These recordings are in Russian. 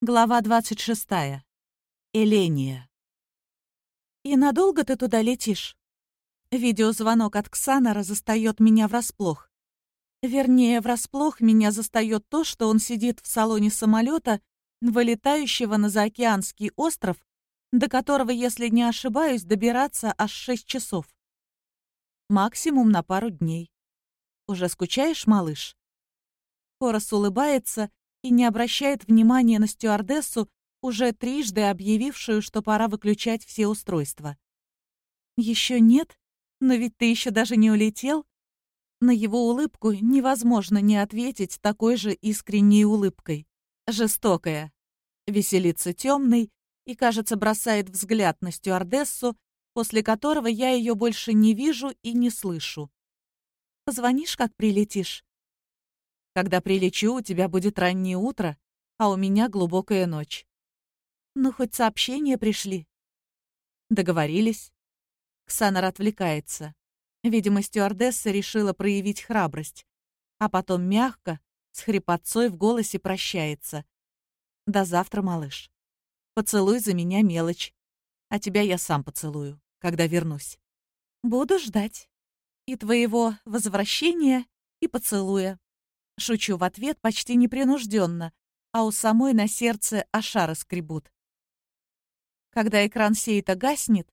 Глава 26. Эления. «И надолго ты туда летишь?» Видеозвонок от Ксанора застает меня врасплох. Вернее, врасплох меня застает то, что он сидит в салоне самолета, вылетающего на заокеанский остров, до которого, если не ошибаюсь, добираться аж 6 часов. Максимум на пару дней. Уже скучаешь, малыш? Хорос улыбается и не обращает внимания на стюардессу, уже трижды объявившую, что пора выключать все устройства. Еще нет? Но ведь ты еще даже не улетел?» На его улыбку невозможно не ответить такой же искренней улыбкой. Жестокая. Веселится темный и, кажется, бросает взгляд на стюардессу, после которого я ее больше не вижу и не слышу. «Позвонишь, как прилетишь?» Когда прилечу, у тебя будет раннее утро, а у меня глубокая ночь. Ну, хоть сообщения пришли. Договорились. Ксанар отвлекается. Видимо, стюардесса решила проявить храбрость. А потом мягко, с хрипотцой в голосе прощается. До завтра, малыш. Поцелуй за меня мелочь. А тебя я сам поцелую, когда вернусь. Буду ждать. И твоего возвращения, и поцелуя. Шучу в ответ почти непринужденно, а у самой на сердце ошары скребут. Когда экран сейта гаснет,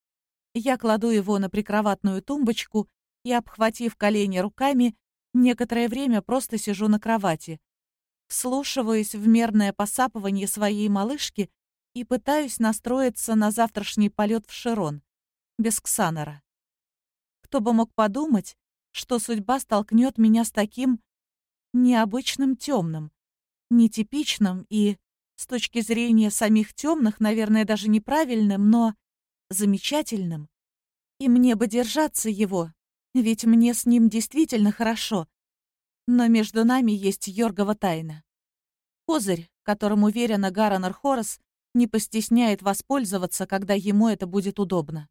я кладу его на прикроватную тумбочку и, обхватив колени руками, некоторое время просто сижу на кровати, вслушиваюсь в мерное посапывание своей малышки и пытаюсь настроиться на завтрашний полет в Широн, без Ксанора. Кто бы мог подумать, что судьба столкнет меня с таким необычным темным, нетипичным и, с точки зрения самих темных, наверное, даже неправильным, но замечательным. И мне бы держаться его, ведь мне с ним действительно хорошо. Но между нами есть Йоргова тайна. Козырь, которым уверена Гаронер Хорос, не постесняет воспользоваться, когда ему это будет удобно.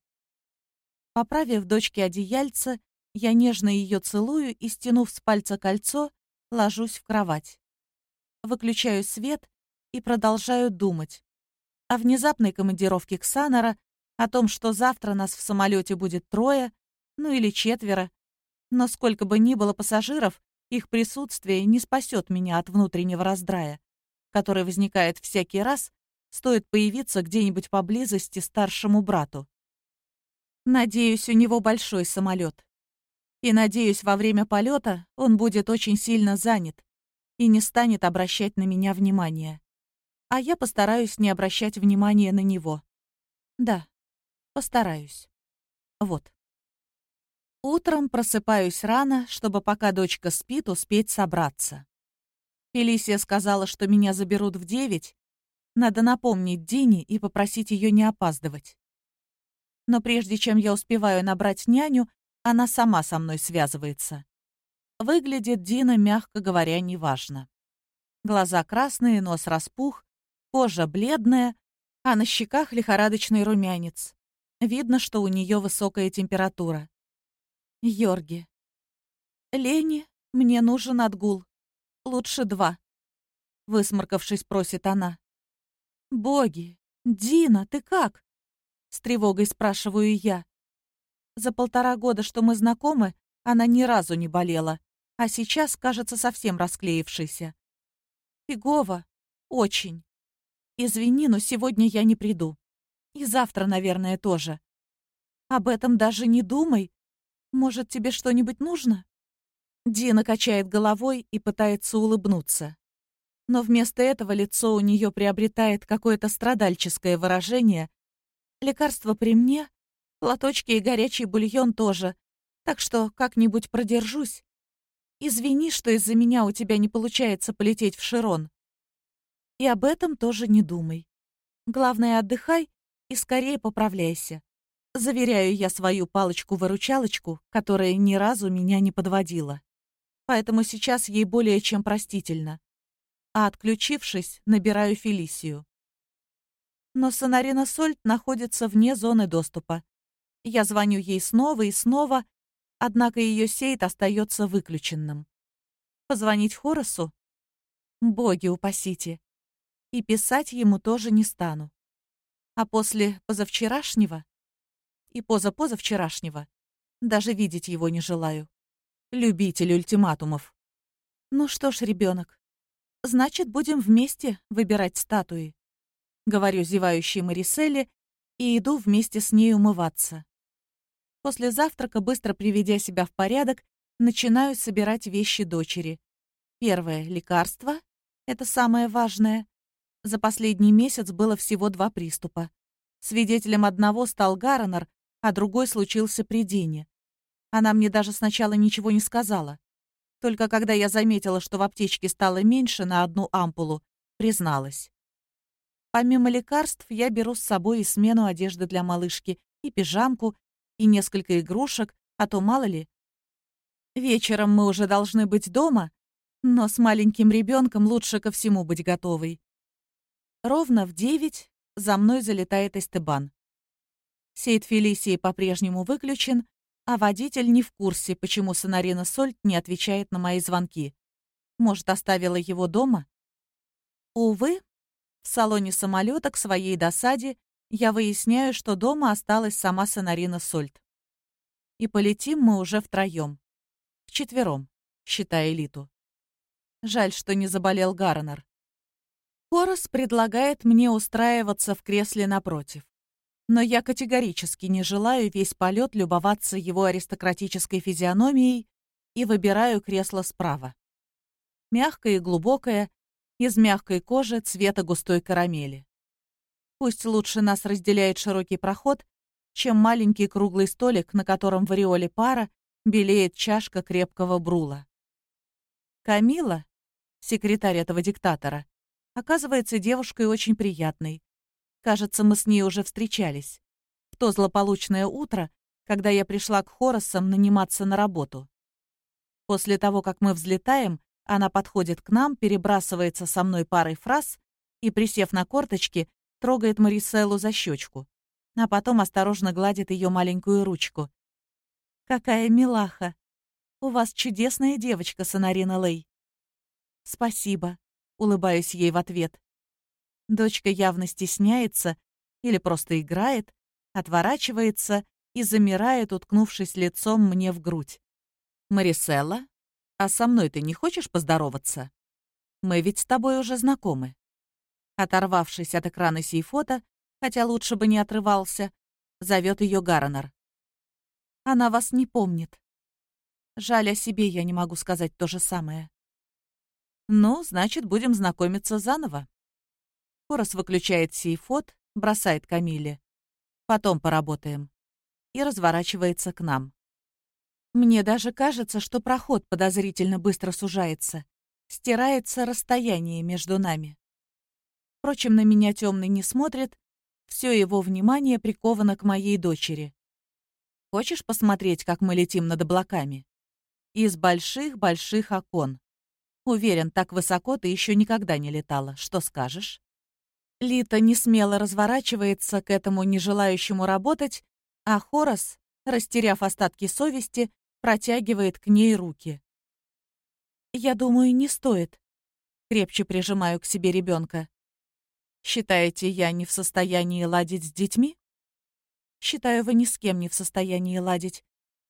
Поправив дочке одеяльце, я нежно ее целую и, стянув с пальца кольцо, ложусь в кровать. Выключаю свет и продолжаю думать. О внезапной командировке Ксанора, о том, что завтра нас в самолете будет трое, ну или четверо. Но сколько бы ни было пассажиров, их присутствие не спасет меня от внутреннего раздрая, который возникает всякий раз, стоит появиться где-нибудь поблизости старшему брату. Надеюсь, у него большой самолет. И, надеюсь, во время полета он будет очень сильно занят и не станет обращать на меня внимания. А я постараюсь не обращать внимания на него. Да, постараюсь. Вот. Утром просыпаюсь рано, чтобы пока дочка спит, успеть собраться. Фелисия сказала, что меня заберут в девять. Надо напомнить Дине и попросить ее не опаздывать. Но прежде чем я успеваю набрать няню, она сама со мной связывается. Выглядит Дина, мягко говоря, неважно. Глаза красные, нос распух, кожа бледная, а на щеках лихорадочный румянец. Видно, что у нее высокая температура. Йорги. Лени, мне нужен отгул. Лучше два. Высморкавшись, просит она. Боги, Дина, ты как? С тревогой спрашиваю я. За полтора года, что мы знакомы, она ни разу не болела, а сейчас кажется совсем расклеившейся. Фигово. Очень. Извини, но сегодня я не приду. И завтра, наверное, тоже. Об этом даже не думай. Может, тебе что-нибудь нужно? Дина качает головой и пытается улыбнуться. Но вместо этого лицо у нее приобретает какое-то страдальческое выражение. Лекарство при мне, Лоточки и горячий бульон тоже. Так что как-нибудь продержусь. Извини, что из-за меня у тебя не получается полететь в Широн. И об этом тоже не думай. Главное, отдыхай и скорее поправляйся. Заверяю я свою палочку-выручалочку, которая ни разу меня не подводила. Поэтому сейчас ей более чем простительно. А отключившись, набираю Фелисию. Но Сонарина Сольт находится вне зоны доступа. Я звоню ей снова и снова, однако ее сейт остается выключенным. Позвонить Хоросу? Боги упасите. И писать ему тоже не стану. А после позавчерашнего и позапозавчерашнего даже видеть его не желаю. Любитель ультиматумов. Ну что ж, ребенок, значит, будем вместе выбирать статуи. Говорю зевающей Мариселле и иду вместе с ней умываться. После завтрака, быстро приведя себя в порядок, начинаю собирать вещи дочери. Первое — лекарство. Это самое важное. За последний месяц было всего два приступа. Свидетелем одного стал Гарренер, а другой случился при Дине. Она мне даже сначала ничего не сказала. Только когда я заметила, что в аптечке стало меньше на одну ампулу, призналась. Помимо лекарств, я беру с собой и смену одежды для малышки, и пижамку, и несколько игрушек, а то мало ли. Вечером мы уже должны быть дома, но с маленьким ребенком лучше ко всему быть готовой. Ровно в девять за мной залетает Эстебан. Сейд Фелисии по-прежнему выключен, а водитель не в курсе, почему Сонарина Сольт не отвечает на мои звонки. Может, оставила его дома? Увы, в салоне самолета к своей досаде я выясняю, что дома осталась сама Сонарина Сольт. И полетим мы уже втроем. Вчетвером, считая элиту. Жаль, что не заболел Гарнер. Хорос предлагает мне устраиваться в кресле напротив. Но я категорически не желаю весь полет любоваться его аристократической физиономией и выбираю кресло справа. Мягкое и глубокое, из мягкой кожи цвета густой карамели. Пусть лучше нас разделяет широкий проход, чем маленький круглый столик, на котором в ореоле пара белеет чашка крепкого брула. Камила, секретарь этого диктатора, Оказывается, девушкой очень приятной. Кажется, мы с ней уже встречались. В то злополучное утро, когда я пришла к Хоросам наниматься на работу. После того, как мы взлетаем, она подходит к нам, перебрасывается со мной парой фраз и, присев на корточки, трогает Мариселлу за щечку, а потом осторожно гладит ее маленькую ручку. «Какая милаха! У вас чудесная девочка, Сонарина Лей!» «Спасибо», улыбаюсь ей в ответ. Дочка явно стесняется или просто играет, отворачивается и замирает, уткнувшись лицом мне в грудь. «Мариселла, а со мной ты не хочешь поздороваться? Мы ведь с тобой уже знакомы». Оторвавшись от экрана сей-фото, хотя лучше бы не отрывался, зовет ее Гарнер. «Она вас не помнит. Жаль о себе, я не могу сказать то же самое. «Ну, значит, будем знакомиться заново». Хорос выключает сейфот, бросает Камиле. «Потом поработаем». И разворачивается к нам. Мне даже кажется, что проход подозрительно быстро сужается. Стирается расстояние между нами. Впрочем, на меня темный не смотрит, все его внимание приковано к моей дочери. Хочешь посмотреть, как мы летим над облаками? Из больших-больших окон. Уверен, так высоко ты еще никогда не летала. Что скажешь?» Лита не смело разворачивается к этому нежелающему работать, а Хорос, растеряв остатки совести, протягивает к ней руки. «Я думаю, не стоит», — крепче прижимаю к себе ребенка. «Считаете, я не в состоянии ладить с детьми?» «Считаю, вы ни с кем не в состоянии ладить,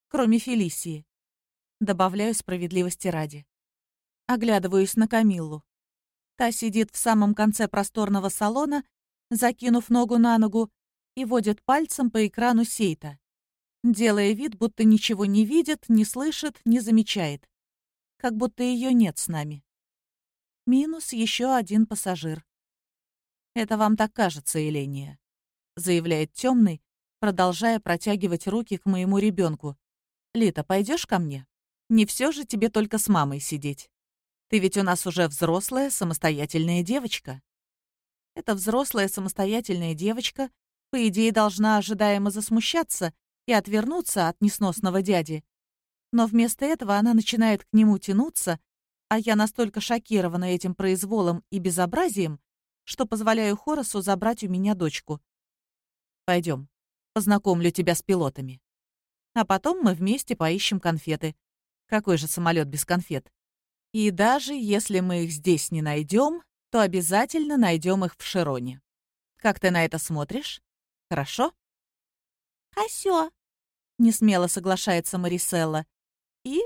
кроме Фелисии», — добавляю справедливости ради. Оглядываюсь на Камиллу. Та сидит в самом конце просторного салона, закинув ногу на ногу, и водит пальцем по экрану сейта, делая вид, будто ничего не видит, не слышит, не замечает. Как будто ее нет с нами. Минус еще один пассажир. «Это вам так кажется, Еления», — заявляет темный, продолжая протягивать руки к моему ребенку. «Лита, пойдешь ко мне? Не все же тебе только с мамой сидеть». Ты ведь у нас уже взрослая, самостоятельная девочка. Эта взрослая, самостоятельная девочка, по идее, должна ожидаемо засмущаться и отвернуться от несносного дяди. Но вместо этого она начинает к нему тянуться, а я настолько шокирована этим произволом и безобразием, что позволяю Хоросу забрать у меня дочку. Пойдем, познакомлю тебя с пилотами. А потом мы вместе поищем конфеты. Какой же самолет без конфет? И даже если мы их здесь не найдем, то обязательно найдем их в Широне. Как ты на это смотришь? Хорошо?» «Осё», — несмело соглашается Мариселла. И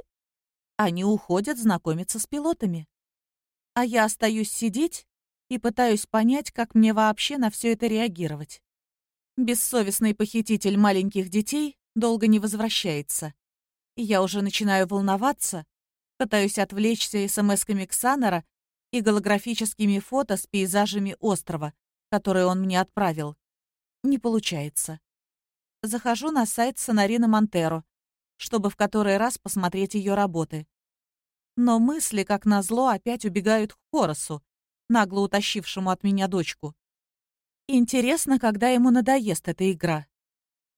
они уходят знакомиться с пилотами. А я остаюсь сидеть и пытаюсь понять, как мне вообще на все это реагировать. Бессовестный похититель маленьких детей долго не возвращается. И я уже начинаю волноваться, пытаюсь отвлечься смс-ками Ксанора и голографическими фото с пейзажами острова, которые он мне отправил. Не получается. Захожу на сайт Сонарина Монтеро, чтобы в который раз посмотреть ее работы. Но мысли, как назло, опять убегают к Хоросу, нагло утащившему от меня дочку. Интересно, когда ему надоест эта игра.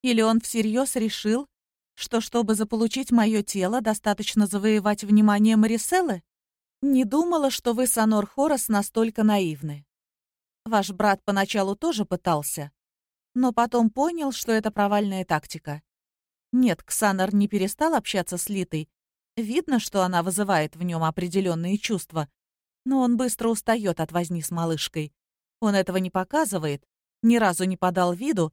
Или он всерьез решил, что чтобы заполучить мое тело, достаточно завоевать внимание Мариселлы? Не думала, что вы, Сонор Хорос, настолько наивны. Ваш брат поначалу тоже пытался, но потом понял, что это провальная тактика. Нет, Ксанар не перестал общаться с Литой. Видно, что она вызывает в нем определенные чувства, но он быстро устает от возни с малышкой. Он этого не показывает, ни разу не подал виду,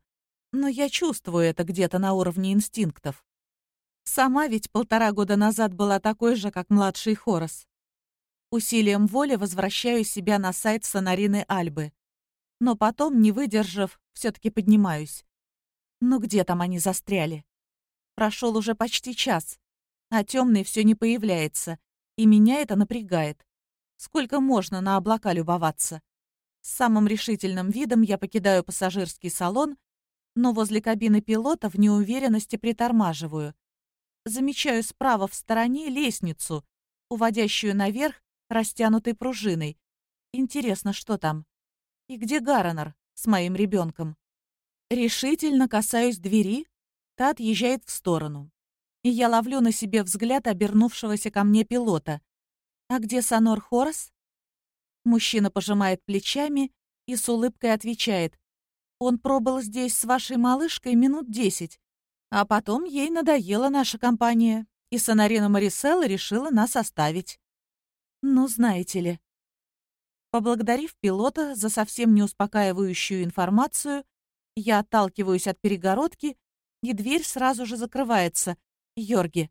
но я чувствую это где-то на уровне инстинктов. Сама ведь полтора года назад была такой же, как младший Хорос. Усилием воли возвращаю себя на сайт Сонарины Альбы. Но потом, не выдержав, все-таки поднимаюсь. Ну где там они застряли? Прошел уже почти час, а темный все не появляется, и меня это напрягает. Сколько можно на облака любоваться? С самым решительным видом я покидаю пассажирский салон, но возле кабины пилота в неуверенности притормаживаю. Замечаю справа в стороне лестницу, уводящую наверх растянутой пружиной. Интересно, что там? И где Гарренер с моим ребенком? Решительно касаюсь двери, та отъезжает в сторону. И я ловлю на себе взгляд обернувшегося ко мне пилота. «А где Сонор Хорос?» Мужчина пожимает плечами и с улыбкой отвечает. «Он пробыл здесь с вашей малышкой минут десять, а потом ей надоела наша компания, и Сонарина Мариселла решила нас оставить. Ну, знаете ли, Поблагодарив пилота за совсем не успокаивающую информацию, я отталкиваюсь от перегородки, и дверь сразу же закрывается. Йорги.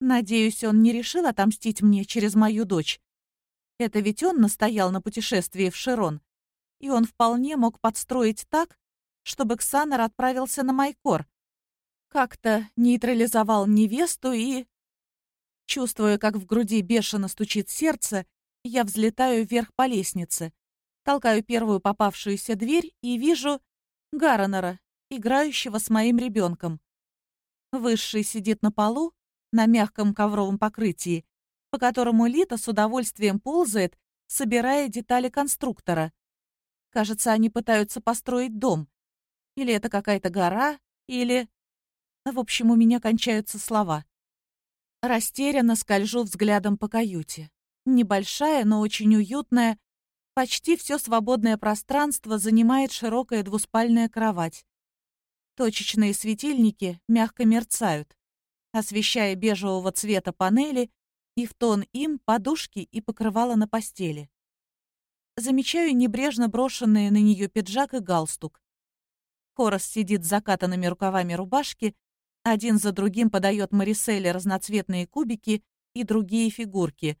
Надеюсь, он не решил отомстить мне через мою дочь. Это ведь он настоял на путешествии в Широн, и он вполне мог подстроить так, чтобы Ксанар отправился на Майкор. Как-то нейтрализовал невесту и... Чувствуя, как в груди бешено стучит сердце, я взлетаю вверх по лестнице, толкаю первую попавшуюся дверь и вижу Гарренера, играющего с моим ребенком. Высший сидит на полу, на мягком ковровом покрытии, по которому Лита с удовольствием ползает, собирая детали конструктора. Кажется, они пытаются построить дом. Или это какая-то гора, или... В общем, у меня кончаются слова. Растерянно скольжу взглядом по каюте. Небольшая, но очень уютная. Почти все свободное пространство занимает широкая двуспальная кровать. Точечные светильники мягко мерцают, освещая бежевого цвета панели и в тон им подушки и покрывала на постели. Замечаю небрежно брошенные на нее пиджак и галстук. Хорос сидит с закатанными рукавами рубашки, один за другим подает Мариселе разноцветные кубики и другие фигурки,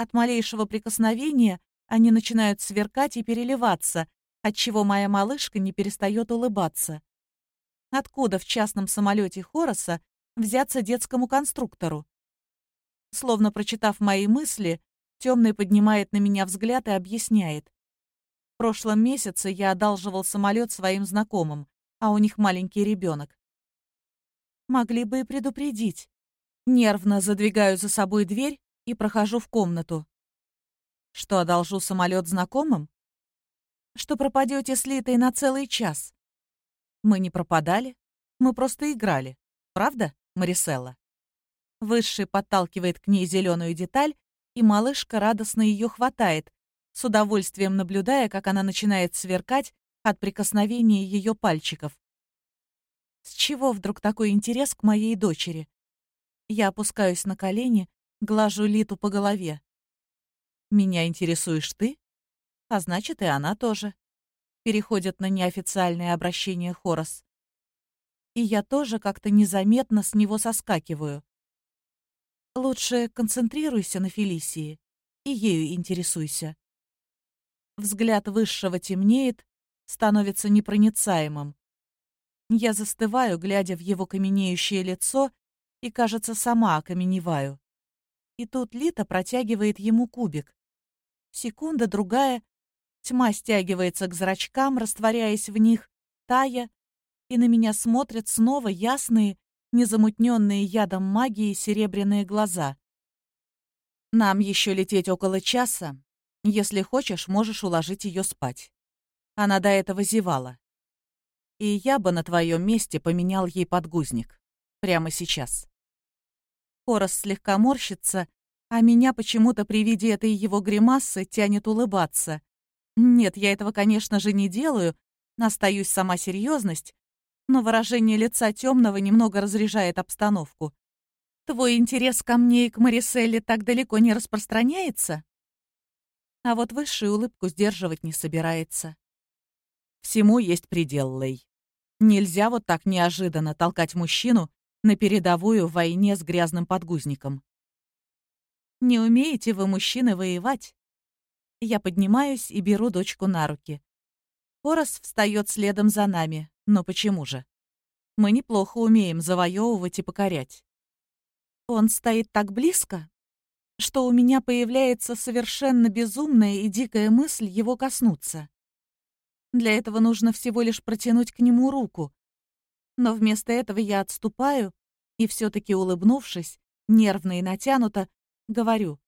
от малейшего прикосновения они начинают сверкать и переливаться, отчего моя малышка не перестает улыбаться. Откуда в частном самолете Хороса взяться детскому конструктору? Словно прочитав мои мысли, темный поднимает на меня взгляд и объясняет. В прошлом месяце я одалживал самолет своим знакомым, а у них маленький ребенок. Могли бы и предупредить. Нервно задвигаю за собой дверь и прохожу в комнату. Что, одолжу самолет знакомым? Что пропадете с Литой на целый час? Мы не пропадали, мы просто играли. Правда, Мариселла? Высший подталкивает к ней зеленую деталь, и малышка радостно ее хватает, с удовольствием наблюдая, как она начинает сверкать от прикосновения ее пальчиков. С чего вдруг такой интерес к моей дочери? Я опускаюсь на колени, Глажу Литу по голове. «Меня интересуешь ты?» А значит, и она тоже. Переходит на неофициальное обращение Хорос. И я тоже как-то незаметно с него соскакиваю. Лучше концентрируйся на Фелисии и ею интересуйся. Взгляд высшего темнеет, становится непроницаемым. Я застываю, глядя в его каменеющее лицо, и, кажется, сама окаменеваю. И тут Лита протягивает ему кубик. Секунда, другая. Тьма стягивается к зрачкам, растворяясь в них, тая, и на меня смотрят снова ясные, незамутненные ядом магии серебряные глаза. Нам еще лететь около часа. Если хочешь, можешь уложить ее спать. Она до этого зевала. И я бы на твоем месте поменял ей подгузник. Прямо сейчас. Хорос слегка морщится, а меня почему-то при виде этой его гримасы тянет улыбаться. Нет, я этого, конечно же, не делаю, остаюсь сама серьезность, но выражение лица темного немного разряжает обстановку. Твой интерес ко мне и к Мариселле так далеко не распространяется? А вот высшую улыбку сдерживать не собирается. Всему есть предел, Лей. Нельзя вот так неожиданно толкать мужчину на передовую в войне с грязным подгузником. Не умеете вы, мужчины, воевать? Я поднимаюсь и беру дочку на руки. Хорос встает следом за нами. Но почему же? Мы неплохо умеем завоевывать и покорять. Он стоит так близко, что у меня появляется совершенно безумная и дикая мысль его коснуться. Для этого нужно всего лишь протянуть к нему руку. Но вместо этого я отступаю и, все-таки улыбнувшись, нервно и натянуто, говорю.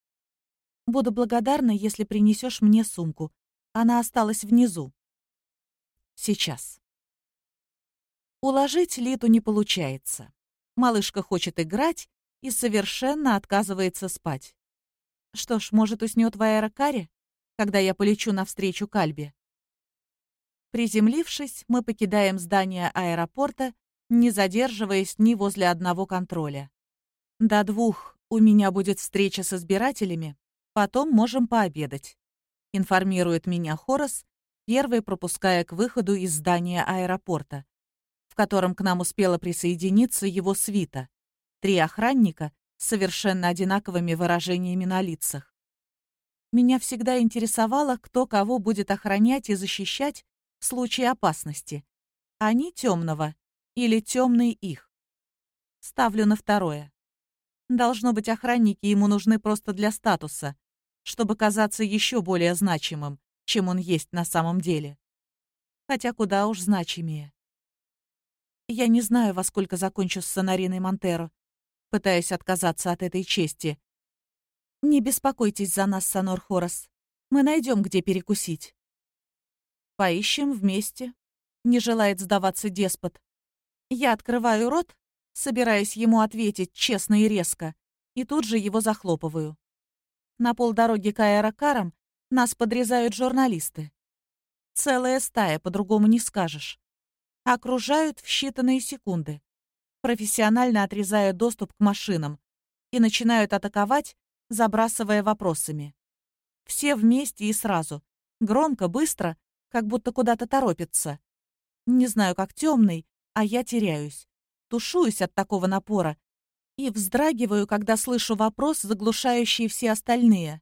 «Буду благодарна, если принесешь мне сумку. Она осталась внизу». Сейчас. Уложить Литу не получается. Малышка хочет играть и совершенно отказывается спать. Что ж, может, уснет в аэрокаре, когда я полечу навстречу Кальбе? Приземлившись, мы покидаем здание аэропорта, не задерживаясь ни возле одного контроля. До двух у меня будет встреча с избирателями, потом можем пообедать. Информирует меня Хорос, первый пропуская к выходу из здания аэропорта в котором к нам успела присоединиться его свита. Три охранника с совершенно одинаковыми выражениями на лицах. Меня всегда интересовало, кто кого будет охранять и защищать в случае опасности. Они темного или темный их. Ставлю на второе. Должно быть, охранники ему нужны просто для статуса, чтобы казаться еще более значимым, чем он есть на самом деле. Хотя куда уж значимее. Я не знаю, во сколько закончу с Сонариной Монтеро. Пытаюсь отказаться от этой чести. Не беспокойтесь за нас, Сонор Хорос. Мы найдем, где перекусить. Поищем вместе. Не желает сдаваться деспот. Я открываю рот, собираясь ему ответить честно и резко, и тут же его захлопываю. На полдороги к аэрокарам нас подрезают журналисты. Целая стая, по-другому не скажешь окружают в считанные секунды, профессионально отрезая доступ к машинам, и начинают атаковать, забрасывая вопросами. Все вместе и сразу, громко, быстро, как будто куда-то торопятся. Не знаю, как темный, а я теряюсь, тушуюсь от такого напора и вздрагиваю, когда слышу вопрос, заглушающий все остальные.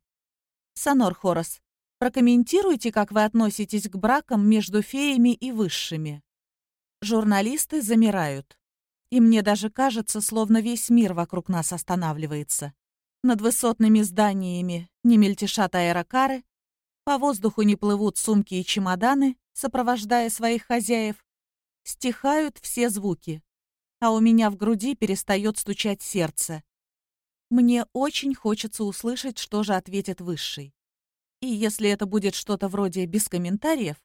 «Сонор Хорос, прокомментируйте, как вы относитесь к бракам между феями и высшими». Журналисты замирают. И мне даже кажется, словно весь мир вокруг нас останавливается. Над высотными зданиями не мельтешат аэрокары, по воздуху не плывут сумки и чемоданы, сопровождая своих хозяев. Стихают все звуки, а у меня в груди перестает стучать сердце. Мне очень хочется услышать, что же ответит Высший. И если это будет что-то вроде «без комментариев»,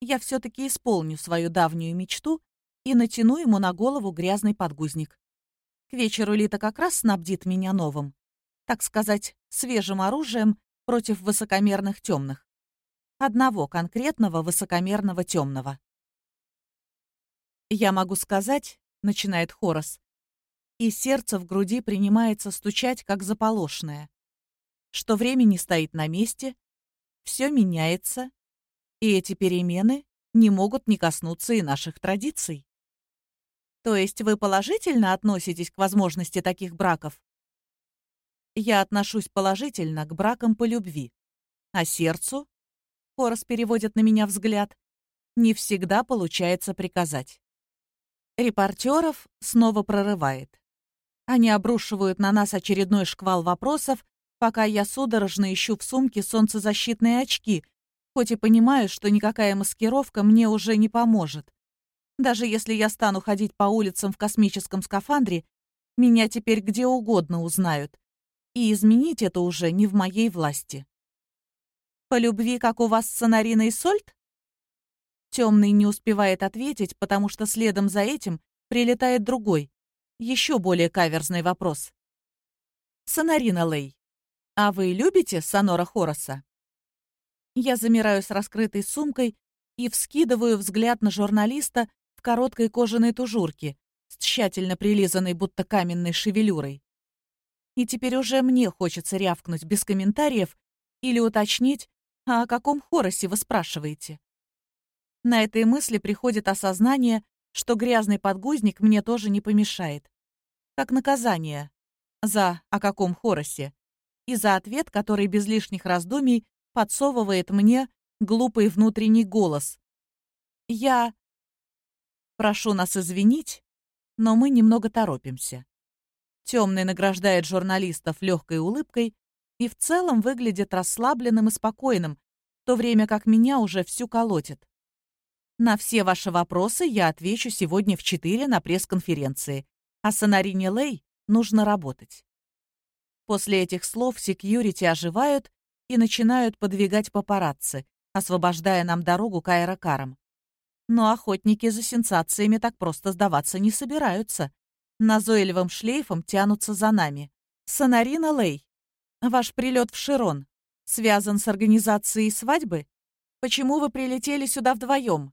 я все-таки исполню свою давнюю мечту и натяну ему на голову грязный подгузник. К вечеру Лита как раз снабдит меня новым, так сказать, свежим оружием против высокомерных темных. Одного конкретного высокомерного темного. «Я могу сказать», — начинает Хорос, и сердце в груди принимается стучать, как заполошное, что время не стоит на месте, все меняется, и эти перемены не могут не коснуться и наших традиций. То есть вы положительно относитесь к возможности таких браков? Я отношусь положительно к бракам по любви. А сердцу, Хорос переводит на меня взгляд, не всегда получается приказать. Репортеров снова прорывает. Они обрушивают на нас очередной шквал вопросов, пока я судорожно ищу в сумке солнцезащитные очки, хоть и понимаю, что никакая маскировка мне уже не поможет. Даже если я стану ходить по улицам в космическом скафандре, меня теперь где угодно узнают. И изменить это уже не в моей власти. По любви, как у вас с Сонариной Сольт? Темный не успевает ответить, потому что следом за этим прилетает другой, еще более каверзный вопрос. Сонарина Лей, а вы любите Сонора Хороса? Я замираю с раскрытой сумкой и вскидываю взгляд на журналиста в короткой кожаной тужурке с тщательно прилизанной будто каменной шевелюрой. И теперь уже мне хочется рявкнуть без комментариев или уточнить, а о каком Хоросе вы спрашиваете? На этой мысли приходит осознание, что грязный подгузник мне тоже не помешает. Как наказание за «о каком Хоросе» и за ответ, который без лишних раздумий подсовывает мне глупый внутренний голос. Я... Прошу нас извинить, но мы немного торопимся. Темный награждает журналистов легкой улыбкой и в целом выглядит расслабленным и спокойным, в то время как меня уже всю колотит. На все ваши вопросы я отвечу сегодня в 4 на пресс-конференции, а с Анарине Лей нужно работать. После этих слов секьюрити оживают и начинают подвигать папарацци, освобождая нам дорогу к аэрокарам. Но охотники за сенсациями так просто сдаваться не собираются. Назойливым шлейфом тянутся за нами. Сонарина Лей, ваш прилет в Широн связан с организацией свадьбы? Почему вы прилетели сюда вдвоем?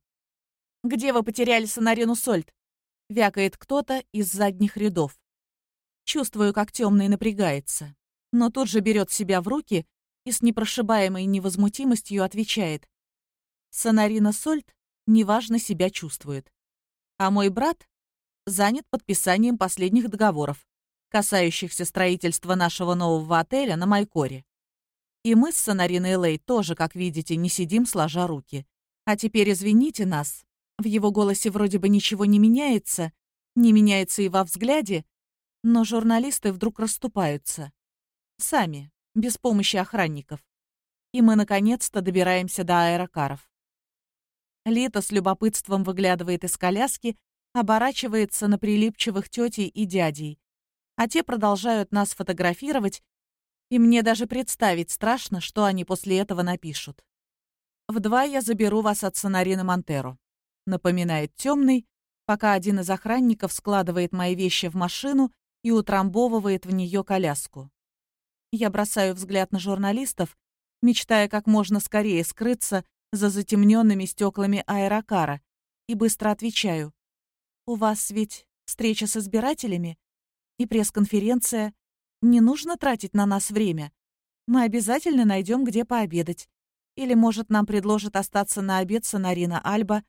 «Где вы потеряли Сонарину Сольт?» — вякает кто-то из задних рядов. Чувствую, как темный напрягается, но тут же берет себя в руки и с непрошибаемой невозмутимостью отвечает. Сонарина Сольт неважно себя чувствует. А мой брат занят подписанием последних договоров, касающихся строительства нашего нового отеля на Майкоре. И мы с Сонариной Лей тоже, как видите, не сидим сложа руки. А теперь извините нас, в его голосе вроде бы ничего не меняется, не меняется и во взгляде, но журналисты вдруг расступаются. Сами, без помощи охранников. И мы наконец-то добираемся до аэрокаров. Лита с любопытством выглядывает из коляски, оборачивается на прилипчивых тетей и дядей, а те продолжают нас фотографировать, и мне даже представить страшно, что они после этого напишут. В два я заберу вас от Сонарина Монтеро напоминает темный, пока один из охранников складывает мои вещи в машину и утрамбовывает в нее коляску. Я бросаю взгляд на журналистов, мечтая как можно скорее скрыться за затемненными стеклами аэрокара, и быстро отвечаю. «У вас ведь встреча с избирателями и пресс-конференция. Не нужно тратить на нас время. Мы обязательно найдем, где пообедать. Или, может, нам предложат остаться на обед с Анарина Альба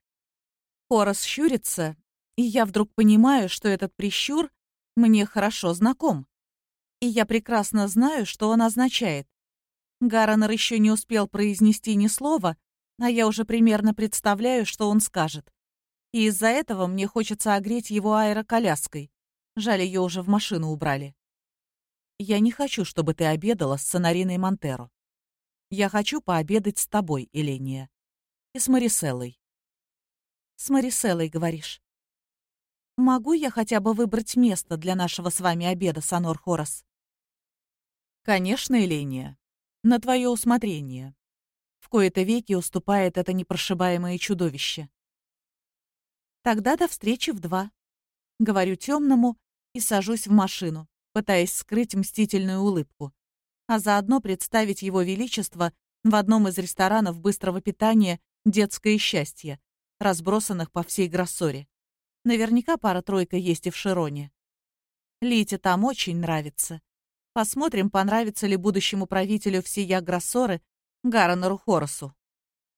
Хорос щурится, и я вдруг понимаю, что этот прищур мне хорошо знаком. И я прекрасно знаю, что он означает. Гарренер еще не успел произнести ни слова, а я уже примерно представляю, что он скажет. И из-за этого мне хочется огреть его аэроколяской. Жаль, ее уже в машину убрали. Я не хочу, чтобы ты обедала с Сонариной Монтеро. Я хочу пообедать с тобой, Эления. И с Мариселлой. С Мариселлой, говоришь. Могу я хотя бы выбрать место для нашего с вами обеда, Санор Хорос? Конечно, Эления. На твое усмотрение. В кои-то веки уступает это непрошибаемое чудовище. Тогда до встречи в два. Говорю темному и сажусь в машину, пытаясь скрыть мстительную улыбку, а заодно представить его величество в одном из ресторанов быстрого питания «Детское счастье», разбросанных по всей Гроссоре. Наверняка пара-тройка есть и в Широне. Лите там очень нравится. Посмотрим, понравится ли будущему правителю всея Гроссоры Гаронору Хоросу.